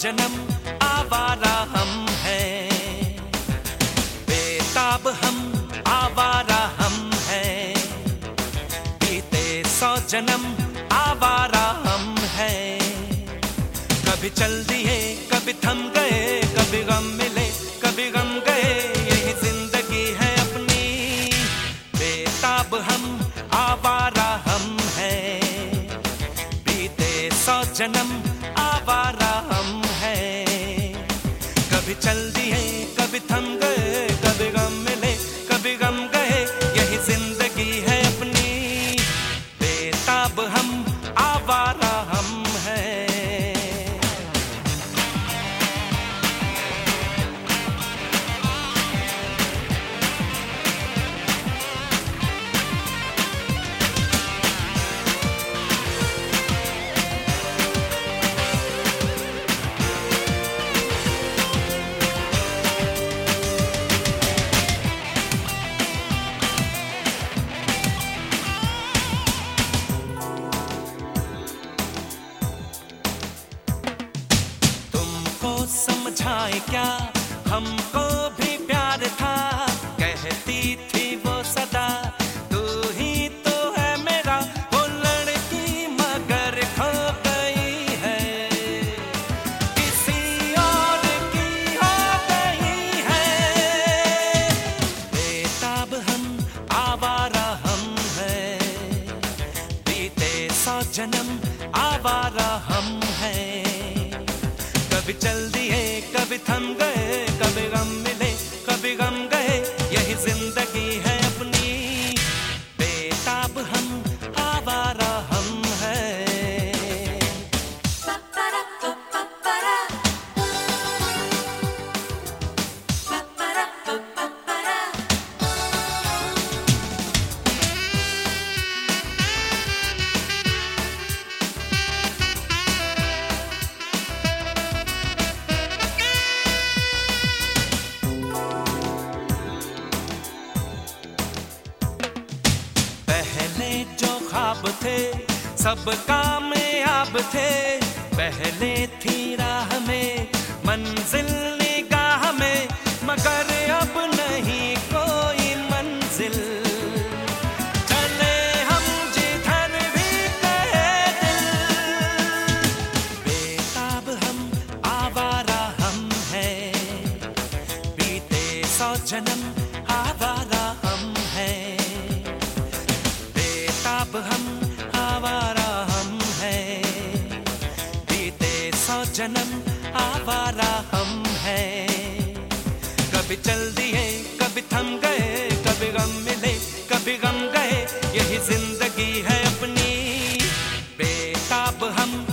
जन्म आवारा हम हैं। बेताब हम, आवारा हम हैं। बीते सौ जन्म आवारा हम हैं। कभी चल दिए, कभी थम गए, कभी गम मिले, कभी गम गए, यही ज़िंदगी है अपनी। बेताब हम, आवारा हम हैं। बीते सौ जन्म आवारा चल दिए कभी थम गए। समझाए क्या? हमको भी प्यार था। कहती थी वो सदा, तू ही तो है मेरा। वो लड़की मगर खो गई है। किसी और की हो गई है। बेताब हम, आवारा हम हैं। बीते सौ जन्म, आवारा हम हैं। कभी चल दिए कभी थम गए ख्वाब थे, सब काम कामयाब थे। पहले थी राह में, मंजिल निगाह में, मगर अब नहीं कोई मंजिल। चले हम जिधर भी कहे दिल। बेताब हम, आवारा हम हैं। बीते सौ जन्म आप हम, आवारा हम हैं। बीते सौ जन्म, आवारा हम हैं। कभी चल दिए, कभी थम गए, कभी गम मिले, कभी गम गए, यही ज़िंदगी है अपनी। बेताब हम